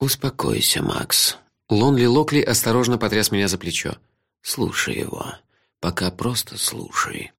Успокойся, Макс. Лонли Локли осторожно потряс меня за плечо. Слушай его. Пока просто слушай.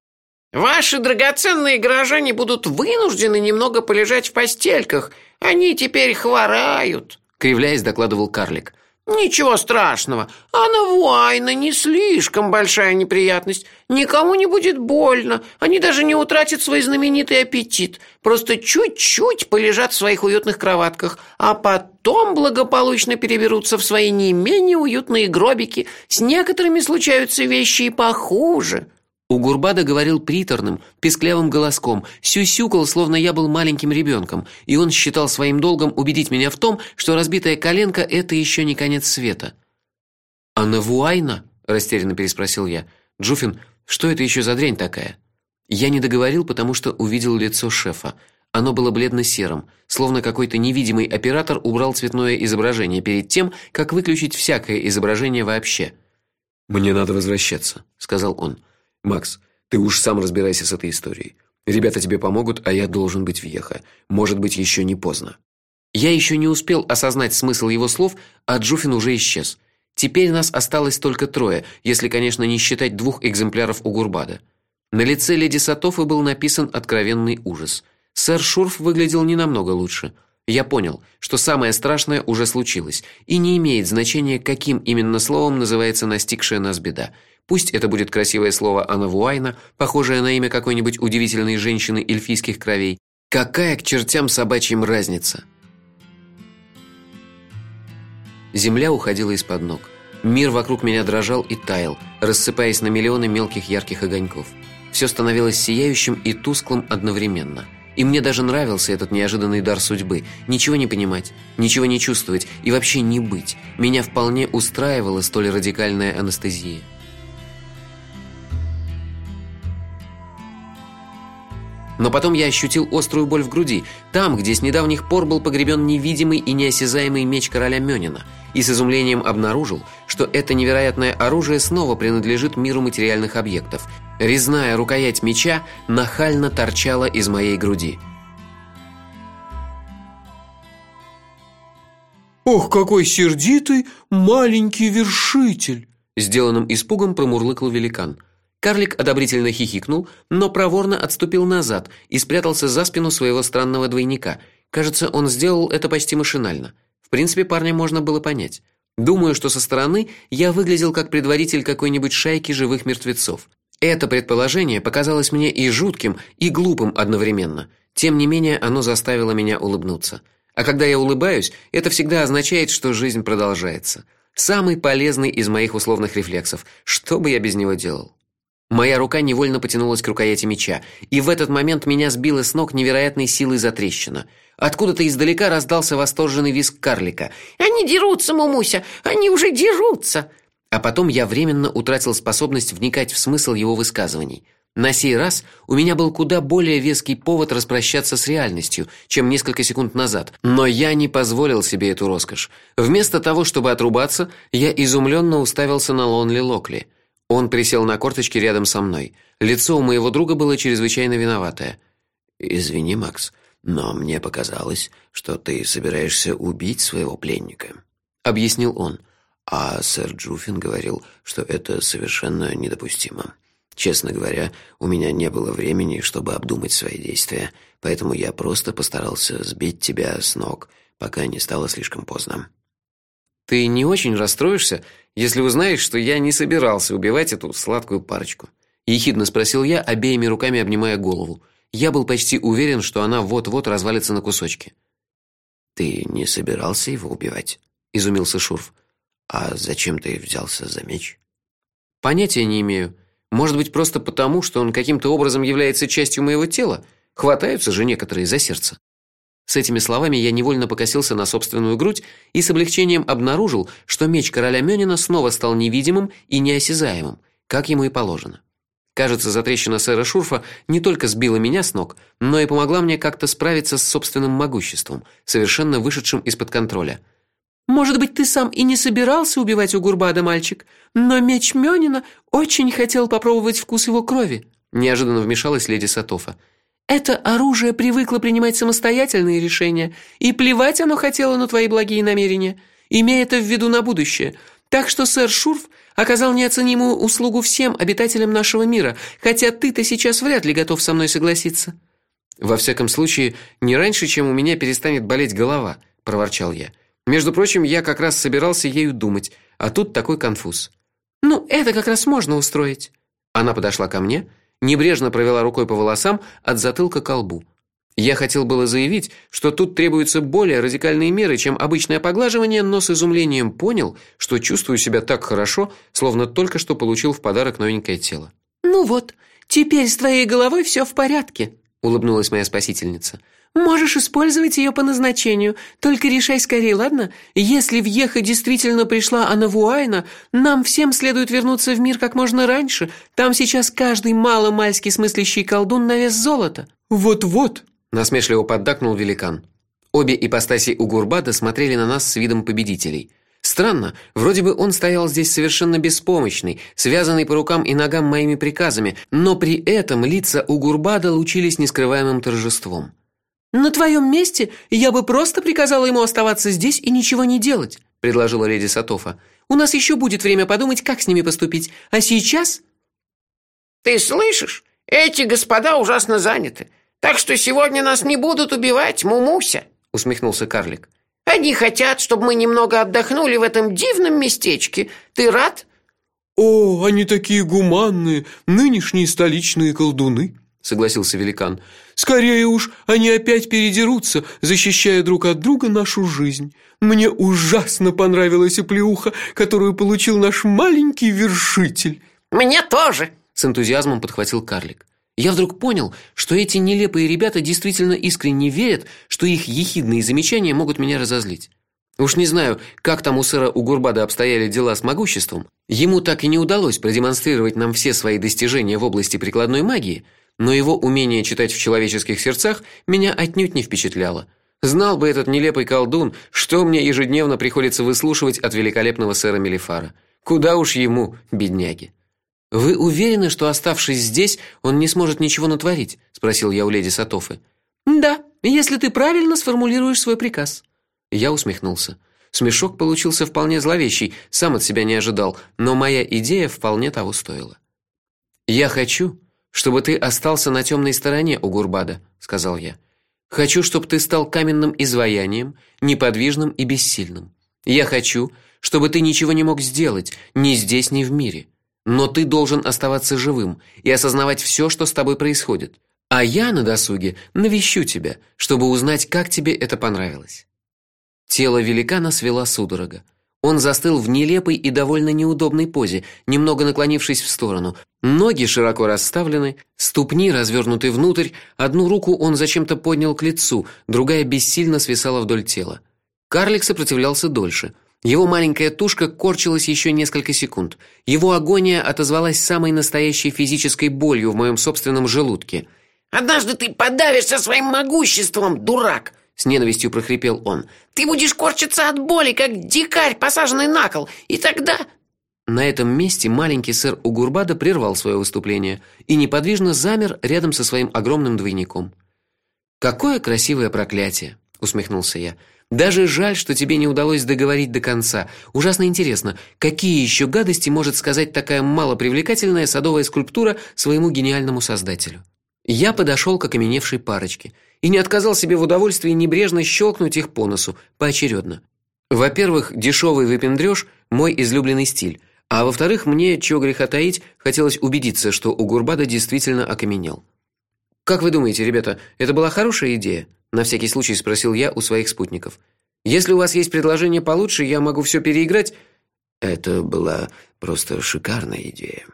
Ваши драгоценные горожане будут вынуждены немного полежать в постельках. Они теперь хворают, кривляясь докладывал карлик. Ничего страшного. Анна Вуайна не слишком большая неприятность. Никому не будет больно. Они даже не утратят свой знаменитый аппетит. Просто чуть-чуть полежат в своих уютных кроватках, а потом благополучно переберутся в свои не менее уютные гробики. С некоторыми случаются вещи и похуже. У Гурбада говорил приторным, песклявым голоском, сюсюкал, словно я был маленьким ребенком, и он считал своим долгом убедить меня в том, что разбитая коленка это еще не конец света. А Навуайна? растерянно переспросил я. Джуфин, что это еще за дрянь такая? Я не договорил, потому что увидел лицо шефа. Оно было бледно-серым, словно какой-то невидимый оператор убрал цветное изображение перед тем, как выключить всякое изображение вообще. Мне надо возвращаться, сказал он. Макс, ты уж сам разбирайся с этой историей. Ребята тебе помогут, а я должен быть в Ехо. Может быть, еще не поздно. Я еще не успел осознать смысл его слов, а Джуфин уже исчез. Теперь нас осталось только трое, если, конечно, не считать двух экземпляров у Гурбада. На лице леди Сатофы был написан откровенный ужас. Сэр Шурф выглядел не намного лучше. Я понял, что самое страшное уже случилось, и не имеет значения, каким именно словом называется настигшая нас беда. Пусть это будет красивое слово Анавуайна, похожее на имя какой-нибудь удивительной женщины эльфийских кровей. Какая к чертям собачьим разница? Земля уходила из-под ног. Мир вокруг меня дрожал и таял, рассыпаясь на миллионы мелких ярких огоньков. Все становилось сияющим и тусклым одновременно. И мне даже нравился этот неожиданный дар судьбы. Ничего не понимать, ничего не чувствовать и вообще не быть. Меня вполне устраивала столь радикальная анестезия. Но потом я ощутил острую боль в груди, там, где с недавних пор был погребен невидимый и неосязаемый меч короля Мёнина, и с изумлением обнаружил, что это невероятное оружие снова принадлежит миру материальных объектов. Резная рукоять меча нахально торчала из моей груди. Ох, какой сердитый маленький вершитель, сделанным испугом промурлыкал великан. Карлик одобрительно хихикнул, но проворно отступил назад и спрятался за спину своего странного двойника. Кажется, он сделал это почти машинально. В принципе, парня можно было понять. Думаю, что со стороны я выглядел как предводитель какой-нибудь шайки живых мертвецов. Это предположение показалось мне и жутким, и глупым одновременно. Тем не менее, оно заставило меня улыбнуться. А когда я улыбаюсь, это всегда означает, что жизнь продолжается. Самый полезный из моих условных рефлексов. Что бы я без него делал? Моя рука невольно потянулась к рукояти меча, и в этот момент меня сбила с ног невероятной силой затрещина. Откуда-то издалека раздался восторженный визг карлика. Они дерутся, Мумуся, они уже дерутся. А потом я временно утратил способность вникать в смысл его высказываний. На сей раз у меня был куда более веский повод распрощаться с реальностью, чем несколько секунд назад, но я не позволил себе эту роскошь. Вместо того, чтобы отрубаться, я изумленно уставился на Лонли Локли. Он присел на корточки рядом со мной. Лицо у моего друга было чрезвычайно виноватое. Извини, Макс, но мне показалось, что ты собираешься убить своего пленника, объяснил он. А сэр Джуфин говорил, что это совершенно недопустимо. Честно говоря, у меня не было времени, чтобы обдумать свои действия, поэтому я просто постарался сбить тебя с ног, пока не стало слишком поздно. Ты не очень расстроишься, если узнаешь, что я не собирался убивать эту сладкую парочку? ехидно спросил я, обеими руками обнимая голову. Я был почти уверен, что она вот-вот развалится на кусочки. Ты не собирался его убивать? изумился Шурф. А зачем ты взялся за меч? Понятия не имею. Может быть, просто потому, что он каким-то образом является частью моего тела. Хватаются же некоторые за сердце. С этими словами я невольно покосился на собственную грудь и с облегчением обнаружил, что меч короля Мёнина снова стал невидимым и неосязаемым, как ему и положено. Кажется, затрещина сэра Шурфа не только сбила меня с ног, но и помогла мне как-то справиться с собственным могуществом, совершенно вышедшим из-под контроля. Может быть, ты сам и не собирался убивать у Гурбада, мальчик, но меч Мёнина очень хотел попробовать вкус его крови. Неожиданно вмешалась леди Сатофа. Это оружие привыкло принимать самостоятельные решения, и плевать оно хотело на твои благие намерения. Имея это в виду на будущее. Так что сэр Шурф оказал неоценимую услугу всем обитателям нашего мира, хотя ты-то сейчас вряд ли готов со мной согласиться. Во всяком случае, не раньше, чем у меня перестанет болеть голова, проворчал я. Между прочим, я как раз собирался ею думать, а тут такой конфуз. Ну, это как раз можно устроить. Она подошла ко мне, небрежно провела рукой по волосам от затылка к лбу. Я хотел было заявить, что тут требуются более радикальные меры, чем обычное поглаживание, но с изумлением понял, что чувствую себя так хорошо, словно только что получил в подарок новенькое тело. Ну вот, теперь с твоей головой все в порядке, улыбнулась моя спасительница. Можешь использовать ее по назначению, только решай скорее, ладно? Если в Ехе действительно пришла Анавуайна, нам всем следует вернуться в мир как можно раньше. Там сейчас каждый мало-мальски смыслящий колдун на вес золота. Вот-вот, насмешливо поддакнул великан. Обе ипостаси Угурбада смотрели на нас с видом победителей. Странно, вроде бы он стоял здесь совершенно беспомощный, связанный по рукам и ногам моими приказами, но при этом лица Угурбада лучились нескрываемым торжеством. На твоем месте я бы просто приказала ему оставаться здесь и ничего не делать, предложила леди Сатофа. У нас еще будет время подумать, как с ними поступить. А сейчас Ты слышишь? Эти господа ужасно заняты. Так что сегодня нас не будут убивать, Мумуся, усмехнулся карлик. Они хотят, чтобы мы немного отдохнули в этом дивном местечке. Ты рад? О, они такие гуманные, нынешние столичные колдуны, согласился великан. Скорее уж, они опять передерутся, защищая друг от друга нашу жизнь. Мне ужасно понравилась оплеуха, которую получил наш маленький вершитель. Мне тоже, с энтузиазмом подхватил карлик. Я вдруг понял, что эти нелепые ребята действительно искренне верят, что их ехидные замечания могут меня разозлить. Уж не знаю, как там у сэра Угурбада обстояли дела с могуществом. Ему так и не удалось продемонстрировать нам все свои достижения в области прикладной магии, но его умение читать в человеческих сердцах меня отнюдь не впечатляло. Знал бы этот нелепый колдун, что мне ежедневно приходится выслушивать от великолепного сэра Мелифара. Куда уж ему, бедняги. Вы уверены, что оставшись здесь, он не сможет ничего натворить, спросил я у леди Сатофы. Да, если ты правильно сформулируешь свой приказ. Я усмехнулся. Смешок получился вполне зловещий, сам от себя не ожидал, но моя идея вполне того стоила. Я хочу, чтобы ты остался на темной стороне у Гурбада, сказал я. Хочу, чтобы ты стал каменным изваянием, неподвижным и бессильным. Я хочу, чтобы ты ничего не мог сделать ни здесь, ни в мире. Но ты должен оставаться живым и осознавать все, что с тобой происходит. А я на досуге навещу тебя, чтобы узнать, как тебе это понравилось. Тело великана свело судорога. Он застыл в нелепой и довольно неудобной позе, немного наклонившись в сторону. Ноги широко расставлены, ступни развернуты внутрь, одну руку он зачем-то поднял к лицу, другая бессильно свисала вдоль тела. Карлик сопротивлялся дольше. Его маленькая тушка корчилась еще несколько секунд. Его агония отозвалась самой настоящей физической болью в моем собственном желудке. Однажды ты подавишься своим могуществом, дурак, с ненавистью прохрипел он. Ты будешь корчиться от боли, как дикарь, посаженный на кол, и тогда На этом месте маленький сэр Угурбада прервал свое выступление и неподвижно замер рядом со своим огромным двойником. Какое красивое проклятие, усмехнулся я. Даже жаль, что тебе не удалось договорить до конца. Ужасно интересно, какие еще гадости может сказать такая малопривлекательная садовая скульптура своему гениальному создателю. Я подошел к окаменевшей парочке и не отказал себе в удовольствии небрежно щелкнуть их по носу поочередно. Во-первых, дешевый выпендрёж мой излюбленный стиль, а во-вторых, мне, чего греха таить, хотелось убедиться, что у Гурбада действительно окаменел. Как вы думаете, ребята, это была хорошая идея? на всякий случай спросил я у своих спутников. Если у вас есть предложение получше, я могу все переиграть. Это была просто шикарная идея.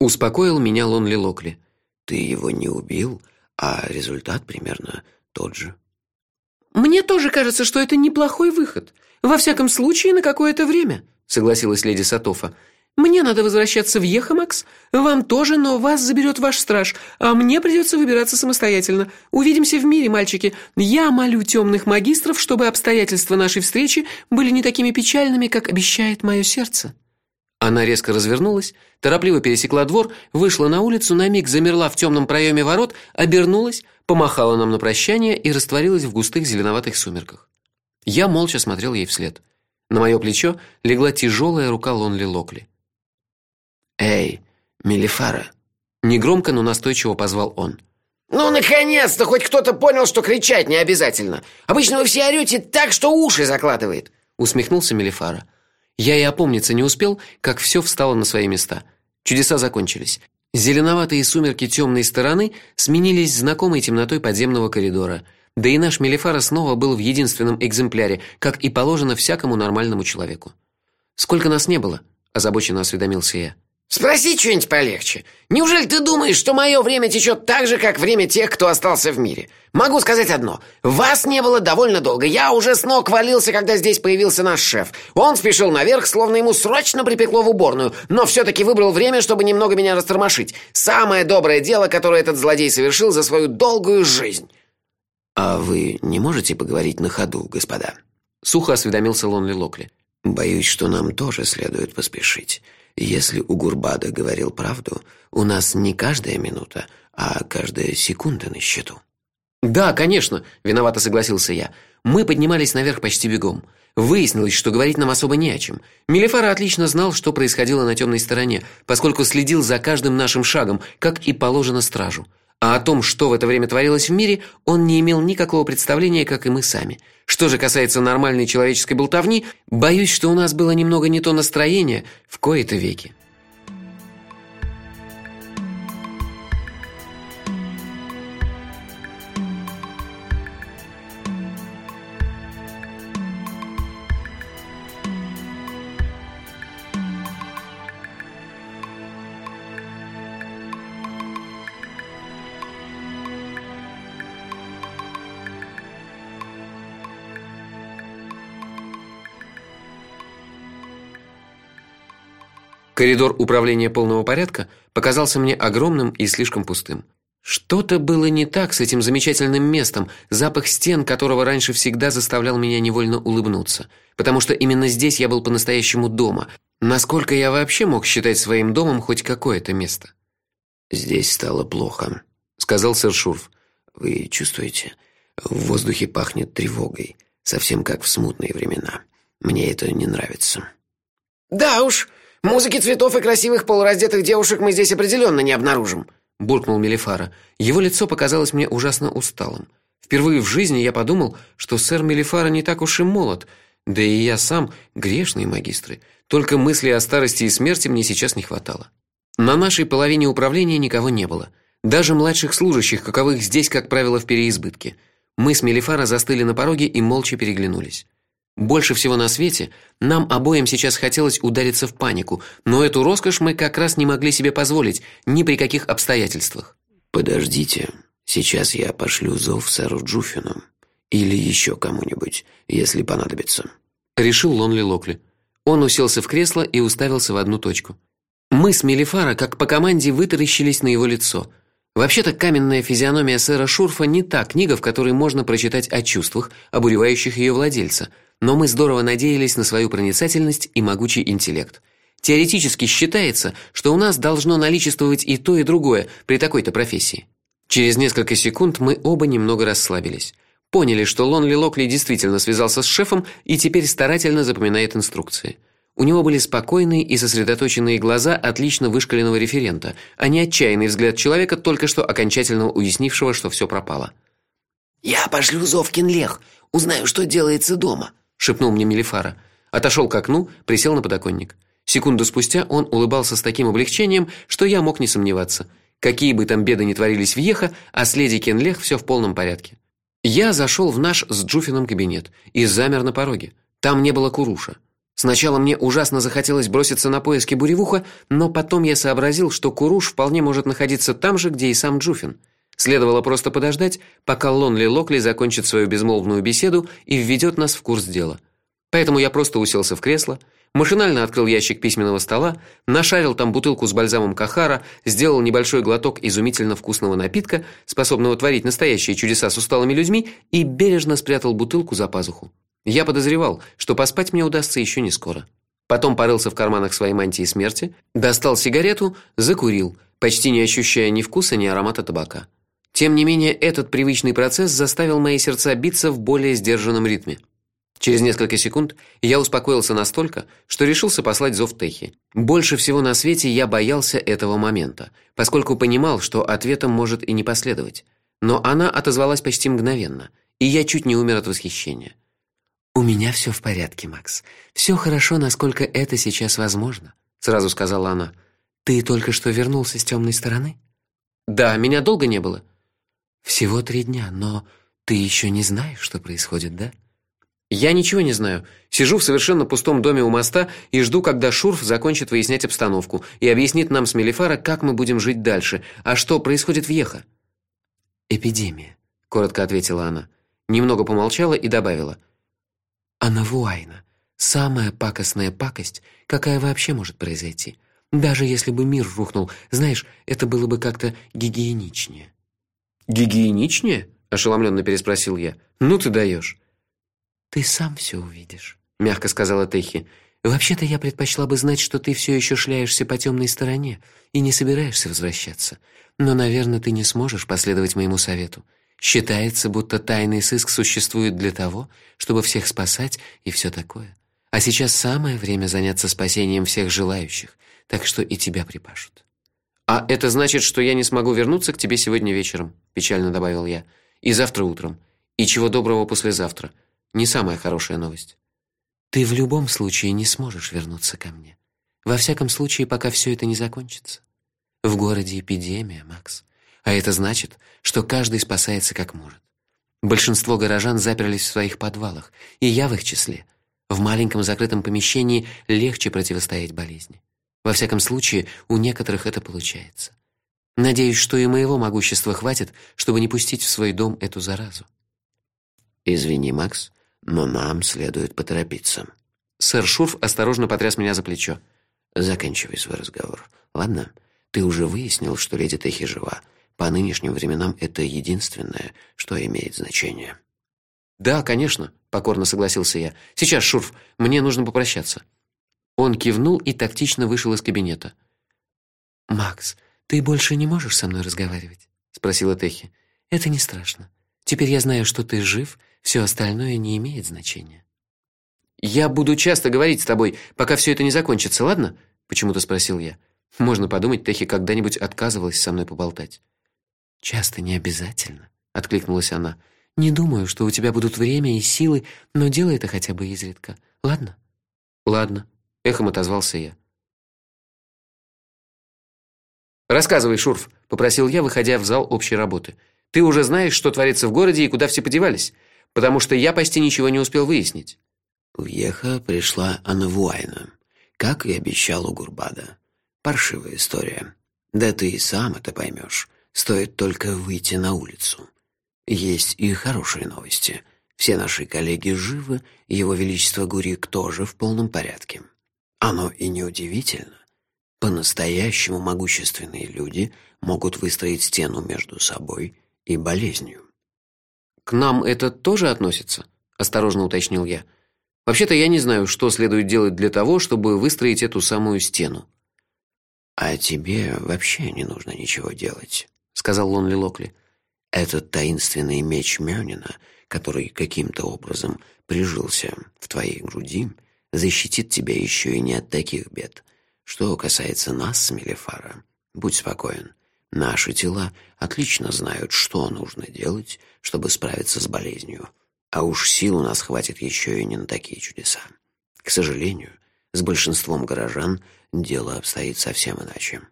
Успокоил меня Лонли Локли. Ты его не убил, а результат примерно тот же. Мне тоже кажется, что это неплохой выход. Во всяком случае, на какое-то время, согласилась леди Сатофа. Мне надо возвращаться в Ехамакс, вам тоже, но вас заберет ваш страж, а мне придется выбираться самостоятельно. Увидимся в мире, мальчики. Я молю темных магистров, чтобы обстоятельства нашей встречи были не такими печальными, как обещает мое сердце. Она резко развернулась, торопливо пересекла двор, вышла на улицу, на миг замерла в темном проеме ворот, обернулась, помахала нам на прощание и растворилась в густых зеленоватых сумерках. Я молча смотрел ей вслед. На мое плечо легла тяжелая рука Лонли Локли. Эй, Мелифара, негромко, но настойчиво позвал он. Ну наконец-то хоть кто-то понял, что кричать не обязательно. Обычно вы все орете так, что уши закладывает, усмехнулся Мелифара. Я и опомниться не успел, как все встало на свои места. Чудеса закончились. Зеленоватые сумерки темной стороны сменились знакомой темнотой подземного коридора. Да и наш Мелифара снова был в единственном экземпляре, как и положено всякому нормальному человеку. Сколько нас не было, озабоченно осведомился я. Спроси что-нибудь полегче. Неужели ты думаешь, что мое время течет так же, как время тех, кто остался в мире? Могу сказать одно. Вас не было довольно долго. Я уже с ног валился, когда здесь появился наш шеф. Он спешил наверх, словно ему срочно припекло в уборную, но все-таки выбрал время, чтобы немного меня растормошить. Самое доброе дело, которое этот злодей совершил за свою долгую жизнь. «А вы не можете поговорить на ходу, господа?» Сухо осведомился Лонли Локли. «Боюсь, что нам тоже следует поспешить». Если у Гурбада говорил правду, у нас не каждая минута, а каждая секунда на счету. Да, конечно, виновато согласился я. Мы поднимались наверх почти бегом. Выяснилось, что говорить нам особо не о чем. Мелифара отлично знал, что происходило на темной стороне, поскольку следил за каждым нашим шагом, как и положено стражу. А о том, что в это время творилось в мире, он не имел никакого представления, как и мы сами. Что же касается нормальной человеческой болтовни, боюсь, что у нас было немного не то настроение в кои-то веки. Коридор управления полного порядка показался мне огромным и слишком пустым. Что-то было не так с этим замечательным местом, запах стен которого раньше всегда заставлял меня невольно улыбнуться, потому что именно здесь я был по-настоящему дома. Насколько я вообще мог считать своим домом хоть какое-то место? Здесь стало плохо, сказал сэр Шурф. Вы чувствуете? В воздухе пахнет тревогой, совсем как в смутные времена. Мне это не нравится. Да уж, Музыки цветов и красивых полураздетых девушек мы здесь определенно не обнаружим, буркнул Мелифара. Его лицо показалось мне ужасно усталым. Впервые в жизни я подумал, что сэр Мелифара не так уж и молод, да и я сам грешный магистры. Только мысли о старости и смерти мне сейчас не хватало. На нашей половине управления никого не было. Даже младших служащих, каковых здесь, как правило, в переизбытке. Мы с Мелифара застыли на пороге и молча переглянулись. Больше всего на свете нам обоим сейчас хотелось удариться в панику, но эту роскошь мы как раз не могли себе позволить ни при каких обстоятельствах. Подождите, сейчас я пошлю зов сэру Джуфину или еще кому-нибудь, если понадобится. Решил Лонли Локли. Он уселся в кресло и уставился в одну точку. Мы с Мелифара, как по команде, вытаращились на его лицо. Вообще-то каменная физиономия сэра Шурфа не та книга, в которой можно прочитать о чувствах, обуревающих ее владельца – но мы здорово надеялись на свою проницательность и могучий интеллект. Теоретически считается, что у нас должно наличествовать и то, и другое при такой-то профессии. Через несколько секунд мы оба немного расслабились. Поняли, что Лонли Локли действительно связался с шефом и теперь старательно запоминает инструкции. У него были спокойные и сосредоточенные глаза отлично вышколенного референта, а не отчаянный взгляд человека, только что окончательно уяснившего, что все пропало. «Я пошлю зов Кинлех, узнаю, что делается дома», шепнул мне Мелифара. Отошел к окну, присел на подоконник. Секунду спустя он улыбался с таким облегчением, что я мог не сомневаться. Какие бы там беды ни творились в Еха, а с леди Кенлех все в полном порядке. Я зашел в наш с Джуфином кабинет и замер на пороге. Там не было Куруша. Сначала мне ужасно захотелось броситься на поиски Буревуха, но потом я сообразил, что Куруш вполне может находиться там же, где и сам Джуфин. Следовало просто подождать, пока Лонли Локли закончит свою безмолвную беседу и введет нас в курс дела. Поэтому я просто уселся в кресло, машинально открыл ящик письменного стола, нашарил там бутылку с бальзамом Кахара, сделал небольшой глоток изумительно вкусного напитка, способного творить настоящие чудеса с усталыми людьми, и бережно спрятал бутылку за пазуху. Я подозревал, что поспать мне удастся еще не скоро. Потом порылся в карманах своей мантии смерти, достал сигарету, закурил, почти не ощущая ни вкуса, ни аромата табака. Тем не менее, этот привычный процесс заставил мои сердца биться в более сдержанном ритме. Через несколько секунд я успокоился настолько, что решился послать зов Техи. Больше всего на свете я боялся этого момента, поскольку понимал, что ответом может и не последовать. Но она отозвалась почти мгновенно, и я чуть не умер от восхищения. У меня все в порядке, Макс. Все хорошо, насколько это сейчас возможно, сразу сказала она. Ты только что вернулся с темной стороны? Да, меня долго не было. Всего три дня, но ты еще не знаешь, что происходит, да? Я ничего не знаю. Сижу в совершенно пустом доме у моста и жду, когда Шурф закончит выяснять обстановку и объяснит нам с Мелифара, как мы будем жить дальше, а что происходит в Ехо. Эпидемия, коротко ответила она. Немного помолчала и добавила: Анавуайна самая пакостная пакость, какая вообще может произойти. Даже если бы мир рухнул, знаешь, это было бы как-то гигиеничнее. Гигиеничнее? ошеломленно переспросил я. Ну ты даешь. Ты сам все увидишь, мягко сказала Техи. Вообще-то я предпочла бы знать, что ты все еще шляешься по темной стороне и не собираешься возвращаться. Но, наверное, ты не сможешь последовать моему совету. Считается, будто тайный сыск существует для того, чтобы всех спасать и все такое. А сейчас самое время заняться спасением всех желающих, так что и тебя припашут. А это значит, что я не смогу вернуться к тебе сегодня вечером, печально добавил я. И завтра утром, и чего доброго послезавтра. Не самая хорошая новость. Ты в любом случае не сможешь вернуться ко мне. Во всяком случае, пока все это не закончится. В городе эпидемия, Макс. А это значит, что каждый спасается как может. Большинство горожан заперлись в своих подвалах, и я в их числе. В маленьком закрытом помещении легче противостоять болезни. Во всяком случае, у некоторых это получается. Надеюсь, что и моего могущества хватит, чтобы не пустить в свой дом эту заразу. Извини, Макс, но нам следует поторопиться. Сэр Шурф осторожно потряс меня за плечо. Заканчивай свой разговор. Ладно? Ты уже выяснил, что леди Техи жива. По нынешним временам это единственное, что имеет значение. Да, конечно, покорно согласился я. Сейчас, Шурф, мне нужно попрощаться. Он кивнул и тактично вышел из кабинета. Макс, ты больше не можешь со мной разговаривать, спросила Техи. Это не страшно. Теперь я знаю, что ты жив все остальное не имеет значения. Я буду часто говорить с тобой, пока все это не закончится, ладно? почему-то спросил я. Можно подумать, Техи когда-нибудь отказывалась со мной поболтать. Часто не обязательно, откликнулась она. Не думаю, что у тебя будут время и силы, но делай это хотя бы изредка. Ладно? Ладно, эхом отозвался я. Рассказывай, Шурф, попросил я, выходя в зал общей работы. Ты уже знаешь, что творится в городе и куда все подевались? потому что я почти ничего не успел выяснить. В Еха пришла Анавуайна, как и обещал у Гурбада. Паршивая история. Да ты и сам это поймешь. Стоит только выйти на улицу. Есть и хорошие новости. Все наши коллеги живы, его величество Гурик тоже в полном порядке. Оно и неудивительно. По-настоящему могущественные люди могут выстроить стену между собой и болезнью. К нам это тоже относится? осторожно уточнил я. Вообще-то я не знаю, что следует делать для того, чтобы выстроить эту самую стену. А тебе вообще не нужно ничего делать, сказал Лонли Локли. Этот таинственный меч Мёнина, который каким-то образом прижился в твоей груди, защитит тебя еще и не от таких бед. Что касается нас Мелифара, будь спокоен. Наши тела отлично знают, что нужно делать, чтобы справиться с болезнью. А уж сил у нас хватит еще и не на такие чудеса. К сожалению, с большинством горожан дело обстоит совсем иначе.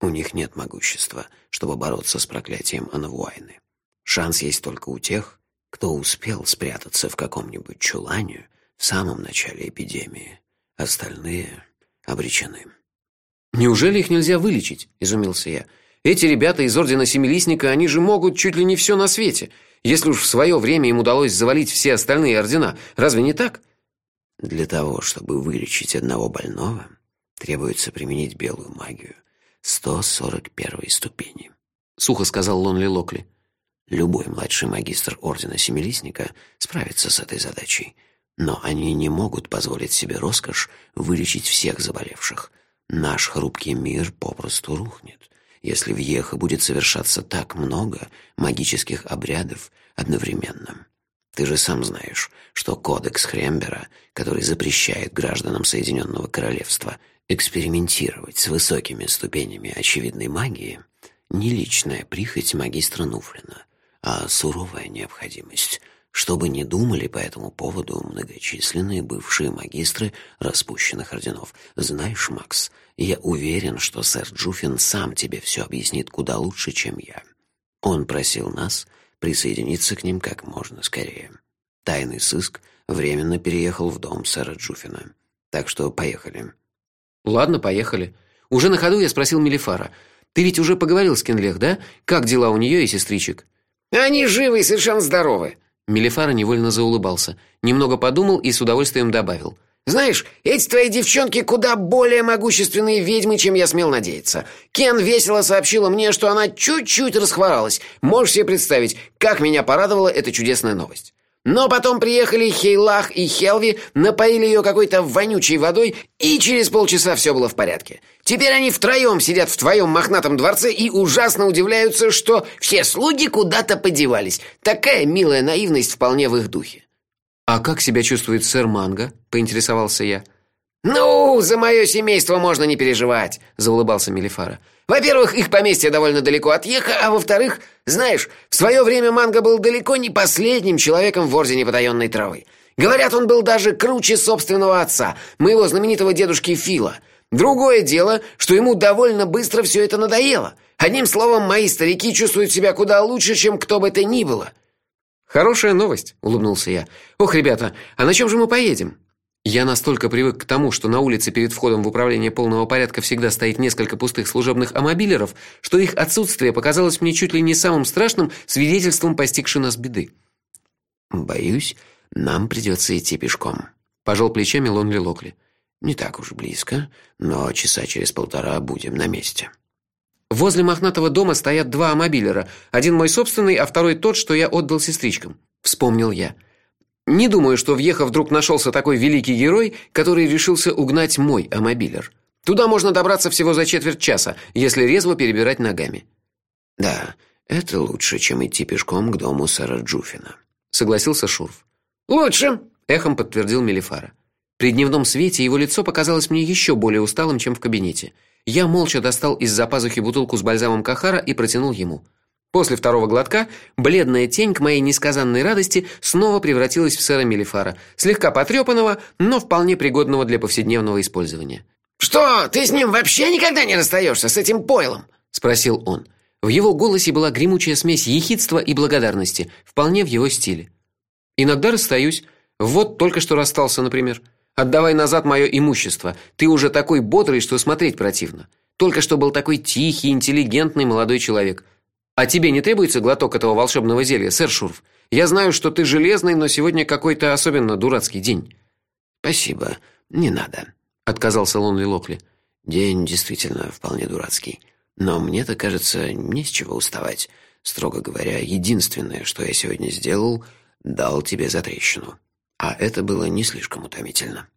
У них нет могущества, чтобы бороться с проклятием Анавуайны. Шанс есть только у тех, кто успел спрятаться в каком-нибудь чулане в самом начале эпидемии. Остальные обречены. Неужели их нельзя вылечить? изумился я. Эти ребята из ордена Семилистника, они же могут чуть ли не все на свете. Если уж в свое время им удалось завалить все остальные ордена, разве не так? Для того, чтобы вылечить одного больного, требуется применить белую магию 141 ступени, сухо сказал Лонли Локли. Любой младший магистр ордена Семилистника справится с этой задачей, но они не могут позволить себе роскошь вылечить всех заболевших. Наш хрупкий мир попросту рухнет если в Еха будет совершаться так много магических обрядов одновременно. Ты же сам знаешь, что кодекс Хрембера, который запрещает гражданам Соединенного Королевства экспериментировать с высокими ступенями очевидной магии, не личная прихоть магистра Нуфлина, а суровая необходимость – чтобы не думали по этому поводу многочисленные бывшие магистры распущенных орденов. Знаешь, Макс, я уверен, что сэр Джуфин сам тебе все объяснит куда лучше, чем я. Он просил нас присоединиться к ним как можно скорее. Тайный сыск временно переехал в дом сэра Джуфина. Так что поехали. Ладно, поехали. Уже на ходу я спросил Мелифара. Ты ведь уже поговорил с Кенлех, да? Как дела у нее и сестричек? Они живы и совершенно здоровы. Мелифара невольно заулыбался, немного подумал и с удовольствием добавил: знаешь, эти твои девчонки куда более могущественные ведьмы, чем я смел надеяться. Кен весело сообщила мне, что она чуть-чуть расхворалась. Можешь себе представить, как меня порадовала эта чудесная новость. Но потом приехали Хейлах и Хелви, напоили ее какой-то вонючей водой, и через полчаса все было в порядке. Теперь они втроем сидят в твоем мохнатом дворце и ужасно удивляются, что все слуги куда-то подевались. Такая милая наивность вполне в их духе. А как себя чувствует сэр Манго? поинтересовался я. Ну, за мое семейство можно не переживать, заулыбался Мелифара. Во-первых, их поместье довольно далеко от Еха, а во-вторых, знаешь, в свое время Манго был далеко не последним человеком в Ордене Потаенной Травы. Говорят, он был даже круче собственного отца, моего знаменитого дедушки Фила. Другое дело, что ему довольно быстро все это надоело. Одним словом, мои старики чувствуют себя куда лучше, чем кто бы то ни было. Хорошая новость, улыбнулся я. Ох, ребята, а на чем же мы поедем? Я настолько привык к тому, что на улице перед входом в управление полного порядка всегда стоит несколько пустых служебных амобилеров, что их отсутствие показалось мне чуть ли не самым страшным свидетельством постигшей нас беды. Боюсь, нам придется идти пешком, пожал плечами Лонли Локли. Не так уж близко, но часа через полтора будем на месте. Возле мохнатого дома стоят два амобилера, один мой собственный, а второй тот, что я отдал сестричкам, вспомнил я. Не думаю, что в Ехо вдруг нашелся такой великий герой, который решился угнать мой амобилер. Туда можно добраться всего за четверть часа, если резво перебирать ногами. Да, это лучше, чем идти пешком к дому сэра Джуфина, согласился Шурф. Лучше, эхом подтвердил Мелифара. При дневном свете его лицо показалось мне еще более усталым, чем в кабинете. Я молча достал из-за пазухи бутылку с бальзамом Кахара и протянул ему. После второго глотка бледная тень к моей несказанной радости снова превратилась в сэра Мелифара, слегка потрепанного, но вполне пригодного для повседневного использования. Что, ты с ним вообще никогда не расстаешься с этим пойлом? спросил он. В его голосе была гремучая смесь ехидства и благодарности, вполне в его стиле. Иногда расстаюсь. Вот только что расстался, например. Отдавай назад мое имущество. Ты уже такой бодрый, что смотреть противно. Только что был такой тихий, интеллигентный молодой человек. А тебе не требуется глоток этого волшебного зелья, сэр Шурф? Я знаю, что ты железный, но сегодня какой-то особенно дурацкий день. Спасибо, не надо, отказался Лонли Локли. День действительно вполне дурацкий, но мне-то кажется, не с чего уставать. Строго говоря, единственное, что я сегодня сделал, дал тебе затрещину. А это было не слишком утомительно.